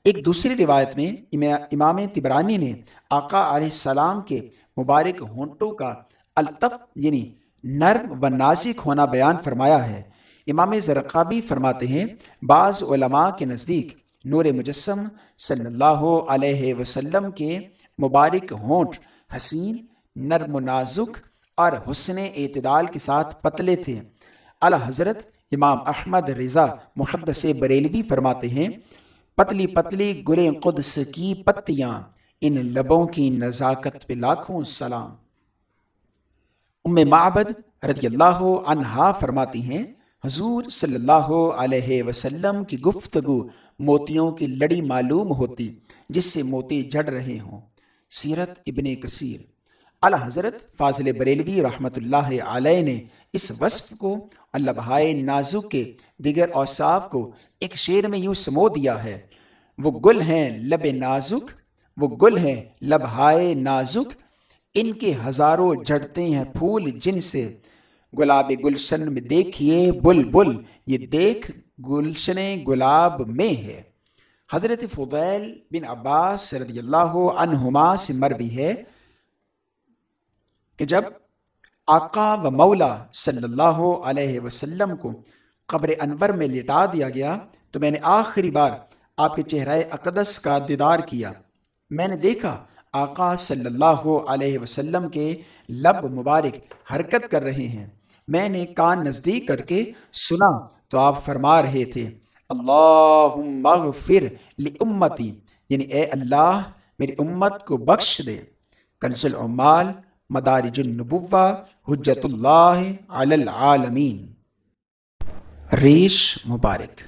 Speaker 1: ایک دوسری روایت میں امام تبرانی نے آقا علیہ السلام کے مبارک ہونٹوں کا الطف یعنی نرم و نازک ہونا بیان فرمایا ہے۔ امام زرقابی فرماتے ہیں، بعض علماء کے نزدیک نور مجسم صلی اللہ علیہ وسلم کے مبارک ہونٹ حسین، نرم و نازک اور حسن اعتدال کے ساتھ پتلے تھے۔ اللہ حضرت امام احمد رضا محدث بریلوی فرماتے ہیں پتلی پتلی گل قدس کی پتیاں، ان لبوں کی نزاکت پہ لاکھوں سلام۔ ام معبد رضی اللہ عنہا فرماتی ہیں، حضور صلی اللہ علیہ وسلم کی گفتگو موتیوں کی لڑی معلوم ہوتی، جس سے موتی جڑ رہے ہوں۔ سیرت ابن کثیر۔ اللہ حضرت فاضل بریلوی رحمۃ اللہ علیہ نے اس وصف کو اللہ بہائے نازک کے دیگر اوصاف کو ایک شعر میں یوں سمو دیا ہے، وہ گل ہیں لب نازک، وہ گل ہیں لبہائے نازک، ان کے ہزاروں جڑتے ہیں پھول جن سے۔ گلاب گلشن میں دیکھیے بل بل یہ دیکھ گلشن گلاب میں ہے۔ حضرت فضیل بن عباس رضی اللہ عنہما سے مروی ہے۔ کہ جب آقا و مولا صلی اللہ علیہ وسلم کو قبر انور میں لٹا دیا گیا تو میں نے آخری بار آپ کے چہرہ اقدس کا دیدار کیا۔ میں نے دیکھا آقا صلی اللہ علیہ وسلم کے لب مبارک حرکت کر رہے ہیں۔ میں نے کان نزدیک کر کے سنا تو آپ فرما رہے تھے اللہ اغفر لامتی یعنی اے اللہ میری امت کو بخش دے۔ کنز العمال مدارج النبوہ حجت اللہ علی العالمین۔ ریش مبارک۔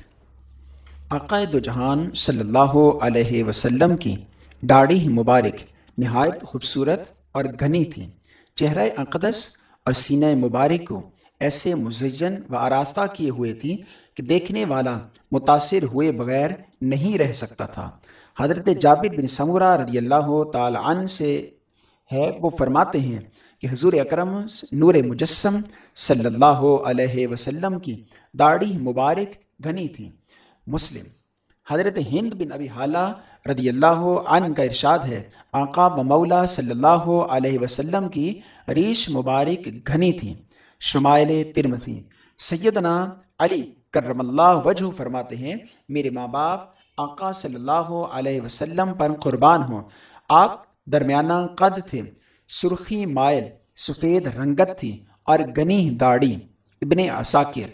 Speaker 1: عقائد جہان صلی اللہ علیہ وسلم کی داڑھی مبارک، نہایت خوبصورت اور گھنی تھی۔ چہرہ اقدس اور سینہ مبارک کو ایسے مزین و آراستہ کیے ہوئے تھی کہ دیکھنے والا متاثر ہوئے بغیر نہیں رہ سکتا تھا۔ حضرت جابر بن سمورہ رضی اللہ تعالی عنہ سے ہے، وہ فرماتے ہیں کہ حضور اکرم نور مجسم صلی اللہ علیہ وسلم کی داڑھی مبارک گھنی تھی۔ مسلم، حضرت ہند بن ابی حالہ رضی اللہ عنہ کا ارشاد ہے، آقا و مولا صلی اللہ علیہ وسلم کی ریش مبارک گھنی تھی۔ شمائل ترمسی سیدنا علی کرم اللہ وجہ فرماتے ہیں، میرے ماں باپ، آقا صلی اللہ علیہ وسلم پر قربان ہوں۔ آپ درمیانہ قد تھے۔ سرخی مائل، سفید رنگت تھی اور گنی داڑھی۔ ابن عساکر۔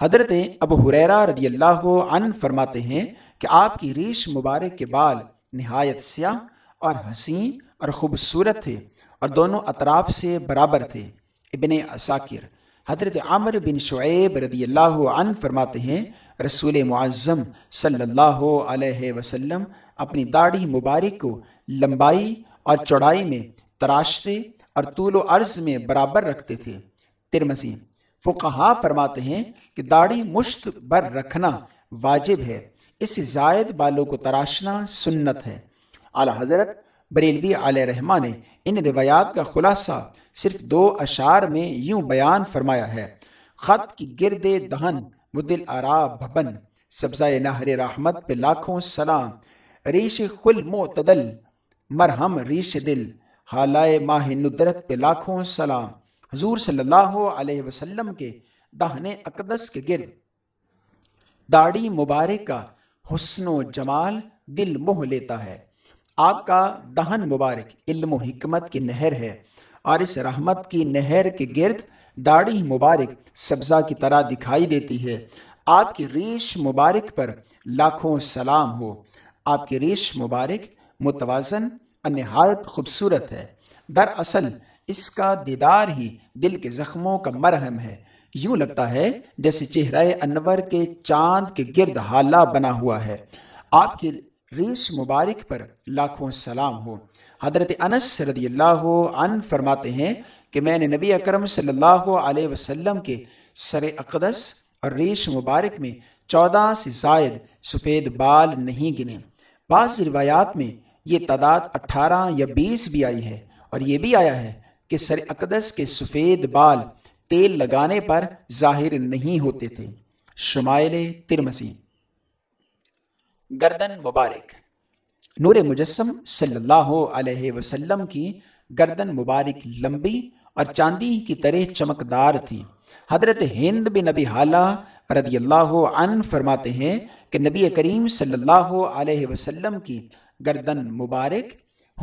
Speaker 1: حضرت ابو حریرہ رضی اللہ عنہ فرماتے ہیں کہ آپ کی ریش مبارک کے بال نہایت سیاہ اور حسین اور خوبصورت تھے اور دونوں اطراف سے برابر تھے۔ ابن اساکر حضرت عامر بن شعیب رضی اللہ عنہ فرماتے ہیں، رسول معظم صلی اللہ علیہ وسلم اپنی داڑھی مبارک کو لمبائی اور چوڑائی میں تراشتے اور طول و عرض میں برابر رکھتے تھے۔ ترمسی فقہا فرماتے ہیں کہ داڑھی مشت بر رکھنا واجب ہے۔ اس سے زائد بالوں کو تراشنا سنت ہے۔ اعلیٰ حضرت بریلوی علیہ رحمٰ نے ان روایات کا خلاصہ صرف دو اشعار میں یوں بیان فرمایا ہے۔ خط کی گرد دہن، مدل آرا، بھبن، سبزہ نہر رحمت پہ لاکھوں سلام۔ ریش خل معتدل، مرہم ریش دل۔ حالائے ماہ ندرت پہ لاکھوں سلام۔ حضور صلی اللہ علیہ وسلم کے دہنے اقدس کے گرد۔ داڑھی مبارک کا حسن و جمال دل موہ لیتا ہے۔ آپ کا دہن مبارک علم و حکمت کی نہر ہے۔ اور اس رحمت کی نہر کے گرد داڑھی مبارک سبزہ کی طرح دکھائی دیتی ہے۔ آپ کی ریش مبارک پر لاکھوں سلام ہو۔ آپ کی ریش مبارک، متوازن نہایت خوبصورت ہے۔ دراصل، اس کا دیدار ہی دل کے زخموں کا مرہم ہے۔ یوں لگتا ہے جیسے چہرہ انور کے چاند کے گرد حالہ بنا ہوا ہے۔ آپ کی ریش مبارک پر لاکھوں سلام ہو۔ حضرت انس رضی اللہ عنہ فرماتے ہیں کہ میں نے نبی اکرم صلی اللہ علیہ وسلم کے سر اقدس اور ریش مبارک میں چودہ سے زائد سفید بال نہیں گنے۔ بعض روایات میں یہ تعداد اٹھارہ یا بیس بھی آئی ہے اور یہ بھی آیا ہے کہ سر اقدس کے سفید بال تیل لگانے پر ظاہر نہیں ہوتے تھے۔ شمائل ترمسی گردن مبارک۔ نور مجسم صلی اللہ علیہ وسلم کی گردن مبارک لمبی اور چاندی کی طرح چمکدار تھی۔ حضرت ہند بن نبی حالہ رضی اللہ عنہ فرماتے ہیں کہ نبی کریم صلی اللہ علیہ وسلم کی گردن مبارک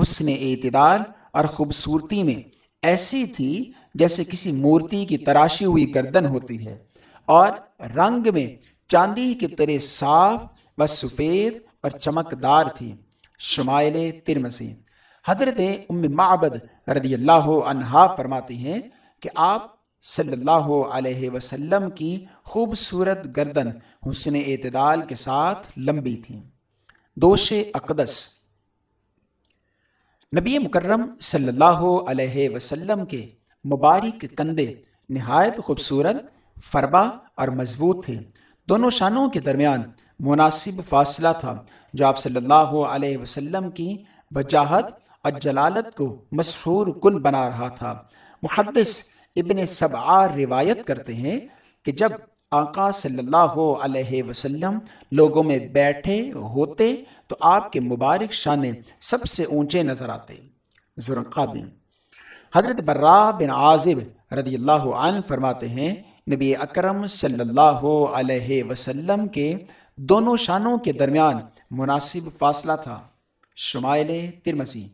Speaker 1: حسن اعتدال اور خوبصورتی میں ایسی تھی جیسے کسی مورتی کی تراشی ہوئی گردن ہوتی ہے اور رنگ میں چاندی کی طرح صاف و سفید اور چمکدار تھی۔ شمائل ترمسی حضرت ام معبد رضی اللہ عنہا فرماتی ہیں کہ آپ صلی اللہ علیہ وسلم کی خوبصورت گردن حسن اعتدال کے ساتھ لمبی تھی۔ دوش اقدس۔ نبی مکرم صلی اللہ علیہ وسلم کے مبارک کندھے نہایت خوبصورت فربا اور مضبوط تھے۔ دونوں شانوں کے درمیان مناسب فاصلہ تھا، جو آپ صلی اللہ علیہ وسلم کی وجاہت اور جلالت کو مشہور کن بنا رہا تھا۔ محدث ابن سبعار روایت کرتے ہیں کہ جب آقا صلی اللہ علیہ وسلم لوگوں میں بیٹھے ہوتے تو آپ کے مبارک شانے سب سے اونچے نظر آتے۔ بن حضرت برا بن عازب رضی اللہ عنہ فرماتے ہیں، نبی اکرم صلی اللہ علیہ وسلم کے دونوں شانوں کے درمیان مناسب فاصلہ تھا۔ شمائل ترمسی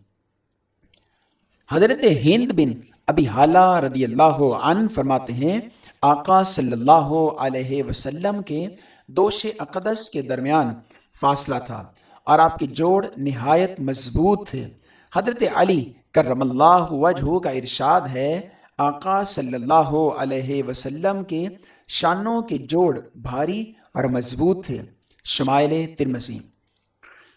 Speaker 1: حضرت ہند بن ابی حالہ رضی اللہ عنہ فرماتے ہیں، آقا صلی اللہ علیہ وسلم کے دوش اقدس کے درمیان فاصلہ تھا اور آپ کے جوڑ نہایت مضبوط تھے۔ حضرت علی کرم اللہ وجہ کا ارشاد ہے، آقا صلی اللہ علیہ وسلم کے شانوں کے جوڑ بھاری اور مضبوط تھے۔ شمائل ترمسی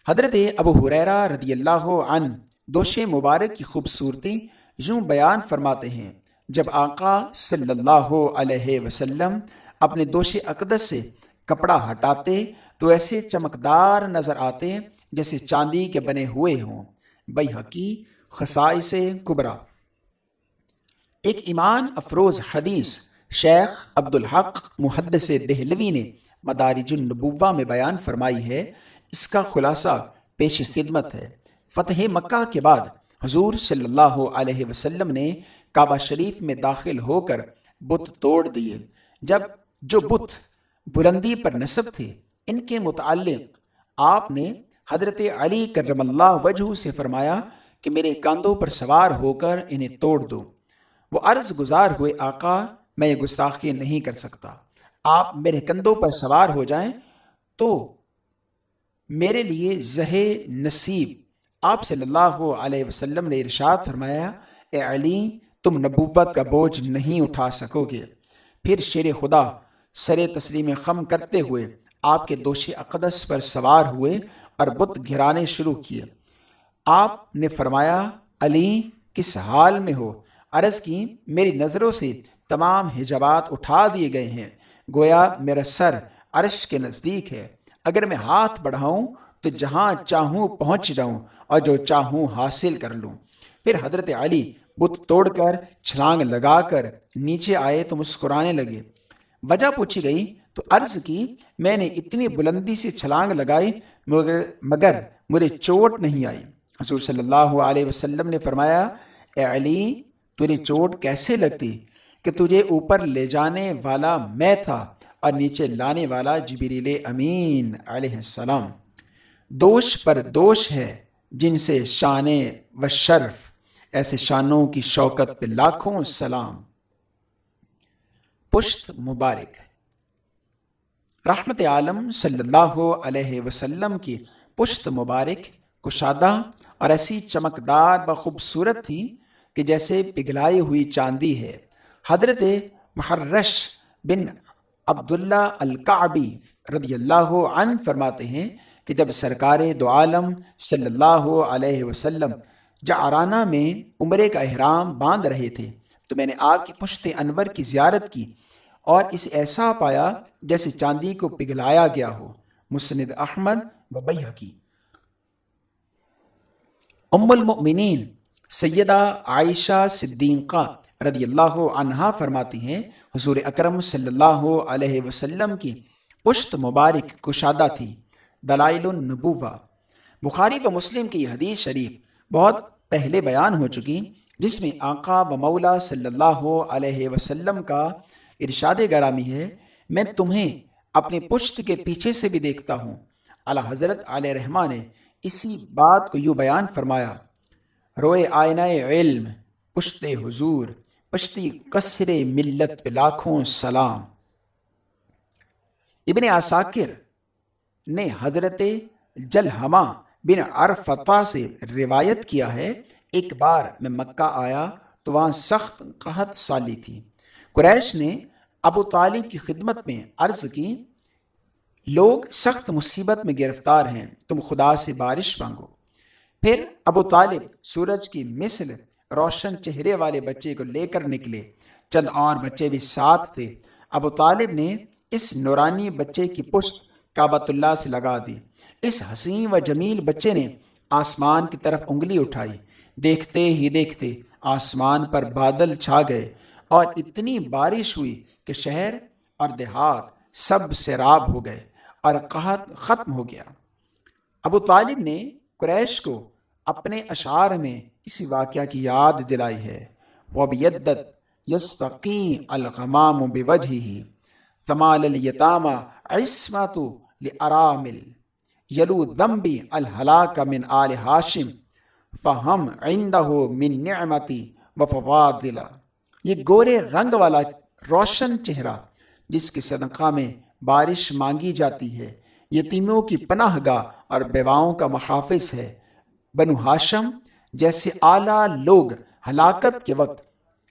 Speaker 1: حضرت ابو حریرہ رضی اللہ عنہ دوش مبارک کی خوبصورتی یوں بیان فرماتے ہیں، جب آقا صلی اللہ علیہ وسلم اپنے دوش اقدس سے کپڑا ہٹاتے تو ایسے چمکدار نظر آتے جیسے چاندی کے بنے ہوئے ہوں۔ بئی حقی خسائس کبرا۔ ایک ایمان افروز حدیث شیخ عبدالحق محدث دہلوی نے مدارج النبوہ میں بیان فرمائی ہے، اس کا خلاصہ پیش خدمت ہے۔ فتح مکہ کے بعد حضور صلی اللہ علیہ وسلم نے کعبہ شریف میں داخل ہو کر بت توڑ دیے۔ جب جو بت بلندی پر نصب تھے، ان کے متعلق آپ نے حضرت علی کرم اللہ وجہ سے فرمایا کہ میرے کاندھوں پر سوار ہو کر انہیں توڑ دو۔ وہ عرض گزار ہوئے، آقا، میں یہ گستاخی نہیں کر سکتا۔ آپ میرے کندھوں پر سوار ہو جائیں تو میرے لیے زہ نصیب۔ آپ صلی اللہ علیہ وسلم نے ارشاد فرمایا، اے علی، تم نبوت کا بوجھ نہیں اٹھا سکو گے۔ پھر شیر خدا سر تسلیم خم کرتے ہوئے آپ کے دوش اقدس پر سوار ہوئے اور بت گھرانے شروع کیے۔ آپ نے فرمایا، علی، کس حال میں ہو؟ عرض کی، میری نظروں سے تمام حجابات اٹھا دیے گئے ہیں۔ گویا میرا سر عرش کے نزدیک ہے۔ اگر میں ہاتھ بڑھاؤں تو جہاں چاہوں پہنچ جاؤں اور جو چاہوں حاصل کر لوں۔ پھر حضرت علی بت توڑ کر چھلانگ لگا کر نیچے آئے تو مسکرانے لگے۔ وجہ پوچھی گئی، تو عرض کی، میں نے اتنی بلندی سے چھلانگ لگائی مگر مگر مجھے چوٹ نہیں آئی۔ حضور صلی اللہ علیہ وسلم نے فرمایا، اے علی، تجھے چوٹ کیسے لگتی؟ کہ تجھے اوپر لے جانے والا میں تھا اور نیچے لانے والا جبریل امین علیہ السلام۔ دوش پر دوش ہے جن سے شان و شرف، ایسے شانوں کی شوکت پہ لاکھوں سلام۔ پشت مبارک۔ رحمت عالم صلی اللہ علیہ وسلم کی پشت مبارک، کشادہ اور ایسی چمکدار و خوبصورت تھی کہ جیسے پگلائی ہوئی چاندی ہے۔ حضرت محرش بن عبداللہ القعبی رضی اللہ عنہ فرماتے ہیں کہ جب سرکار دو عالم صلی اللہ علیہ وسلم جعرانہ میں عمرے کا احرام باندھ رہے تھے، تو میں نے آپ کی پشت انور کی زیارت کی اور اسے ایسا پایا جیسے چاندی کو پگھلایا گیا ہو۔ مسند احمد و بیحقی ام المؤمنین، سیدہ عائشہ صدیقہ رضی اللہ عنہا فرماتی ہیں، حضور اکرم صلی اللہ علیہ وسلم کی پشت مبارک کشادہ تھی۔ دلائل النبوہ بخاری و مسلم کی حدیث شریف بہت پہلے بیان ہو چکی، جس میں آقا و مولا صلی اللہ علیہ وسلم کا ارشاد گرامی ہے، میں تمہیں اپنے پشت کے پیچھے سے بھی دیکھتا ہوں۔ اللہ حضرت علیہ رحمٰ نے اسی بات کو یوں بیان فرمایا، روئے آئینہ علم، پشت حضور، پشتی کثر ملت پہ لاکھوں سلام۔ ابن آساکر نے حضرت جلحما بن عرفتا سے روایت کیا ہے، ایک بار میں مکہ آیا تو وہاں سخت قحط سالی تھی۔ قریش نے ابو طالب کی خدمت میں عرض کی، لوگ سخت مصیبت میں گرفتار ہیں، تم خدا سے بارش مانگو۔ پھر ابو طالب سورج کی مثل روشن چہرے والے بچے کو لے کر نکلے۔ چند اور بچے بھی ساتھ تھے۔ ابو طالب نے اس نورانی بچے کی پشت کعبۃ اللہ سے لگا دی۔ اس حسین و جمیل بچے نے آسمان کی طرف انگلی اٹھائی۔ دیکھتے ہی دیکھتے آسمان پر بادل چھا گئے اور اتنی بارش ہوئی کہ شہر اور دیہات سب سیراب ہو گئے اور قحط ختم ہو گیا۔ ابو طالب نے قریش کو اپنے اشعار میں اسی واقعہ کی یاد دلائی ہے۔ وہ بیدت یستقی الغمام بوجہی ثمال الیتامہ عصمت لارامل یلو ذنبی الحلاک من آل ہاشم فہم عندہ من نعمتی وفوادلہ یہ گورے رنگ والا روشن چہرہ جس کے صدقہ میں بارش مانگی جاتی ہے، یتیموں کی پناہ گاہ اور بیواؤں کا محافظ ہے۔ بنو ہاشم جیسے اعلیٰ لوگ ہلاکت کے وقت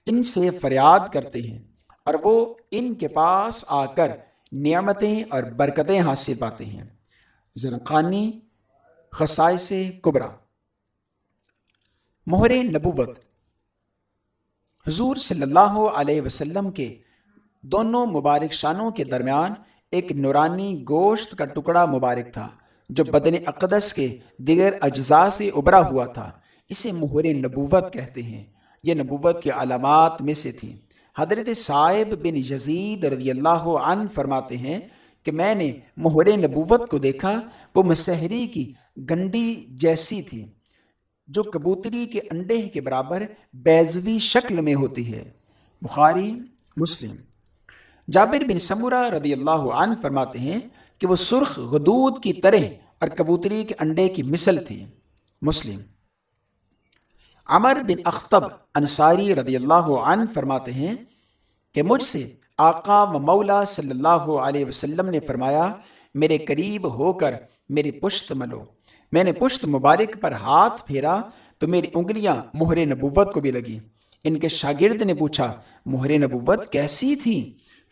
Speaker 1: ان سے فریاد کرتے ہیں اور وہ ان کے پاس آ کر نعمتیں اور برکتیں حاصل پاتے ہیں۔ زرقانی خسائے سے کبرا۔ مہر نبوت۔ حضور صلی اللہ علیہ وسلم کے دونوں مبارک شانوں کے درمیان ایک نورانی گوشت کا ٹکڑا مبارک تھا، جو بدن اقدس کے دیگر اجزاء سے ابھرا ہوا تھا۔ اسے مہر نبوت کہتے ہیں۔ یہ نبوت کے علامات میں سے تھی حضرت صاحب بن یزید رضی اللہ عنہ فرماتے ہیں کہ میں نے مہر نبوت کو دیکھا، وہ مسحری کی گنڈی جیسی تھی، جو کبوتری کے انڈے کے برابر بیزوی شکل میں ہوتی ہے۔ بخاری، مسلم۔ جابر بن سمورہ رضی اللہ عنہ فرماتے ہیں کہ وہ سرخ غدود کی طرح اور کبوتری کے انڈے کی مثل تھی۔ مسلم۔ عمر بن اختب انصاری رضی اللہ عنہ فرماتے ہیں کہ مجھ سے آقا و مولا صلی اللہ علیہ وسلم نے فرمایا، میرے قریب ہو کر میری پشت ملو۔ میں نے پشت مبارک پر ہاتھ پھیرا تو میری انگلیاں مہر نبوت کو بھی لگی ان کے شاگرد نے پوچھا، مہر نبوت کیسی تھی؟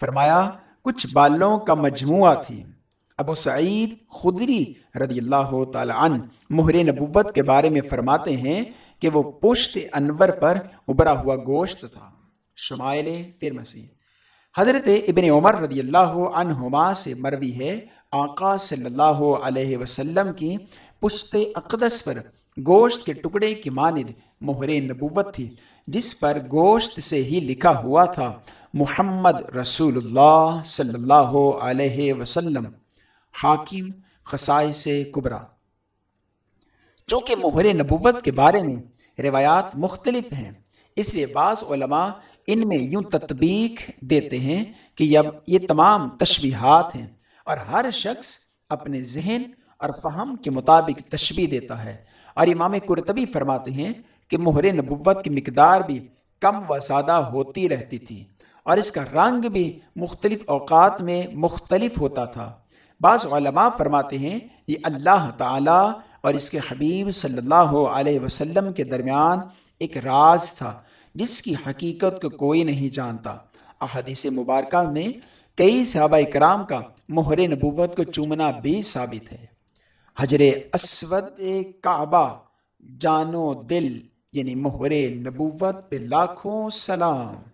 Speaker 1: فرمایا، کچھ بالوں کا مجموعہ تھی۔ ابو سعید خدری رضی اللہ تعالی عنہ مہر نبوت کے بارے میں فرماتے ہیں کہ وہ پشت انور پر ابھرا ہوا گوشت تھا۔ شمائل ترمسی حضرت ابن عمر رضی اللہ عنہما سے مروی ہے۔ آقا صلی اللہ علیہ وسلم کی پشت اقدس پر گوشت کے ٹکڑے کی ماند مہر نبوت تھی، جس پر گوشت سے ہی لکھا ہوا تھا، محمد رسول اللہ صلی اللہ علیہ وسلم۔ حاکم خسائے سے کبرا
Speaker 2: چونکہ مہر نبوت کے بارے میں روایات مختلف ہیں، اس لیے بعض علماء ان میں یوں تطبیق دیتے ہیں کہ یہ تمام تشبیہات ہیں اور ہر شخص اپنے ذہن اور فہم کے مطابق تشبیح دیتا ہے۔ اور امام کرتبی فرماتے ہیں کہ مہر نبوت کی مقدار بھی کم و زیادہ ہوتی رہتی تھی اور اس کا رنگ بھی مختلف اوقات میں مختلف ہوتا تھا۔ بعض علماء فرماتے ہیں یہ اللہ تعالیٰ اور اس کے حبیب صلی اللہ علیہ وسلم کے درمیان ایک راز تھا، جس کی حقیقت کو کوئی نہیں جانتا۔ احادیث مبارکہ میں کئی صحابہ کرام کا مہر نبوت کو چومنا بھی ثابت ہے۔ حجر اسود کعبہ، جانو دل یعنی مہر نبوت پہ لاکھوں سلام۔